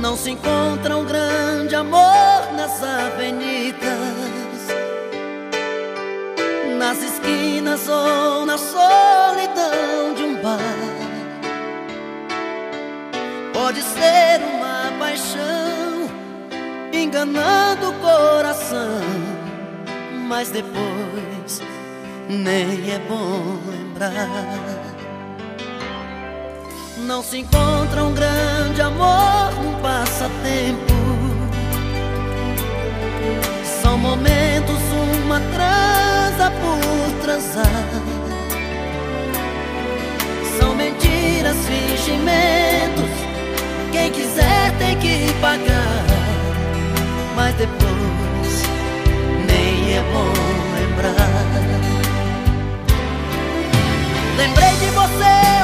Não se encontra um grande amor nas avenidas, nas esquinas ou na solidão de um bar. Pode ser uma paixão enganando o coração, mas depois nem é bom lembrar. Não se encontra um grande amor passatempo. São momentos, uma transa por transar. São mentiras, fingimentos. Quem quiser tem que pagar. Mas depois, nem é bom lembrar. Lembrei de você.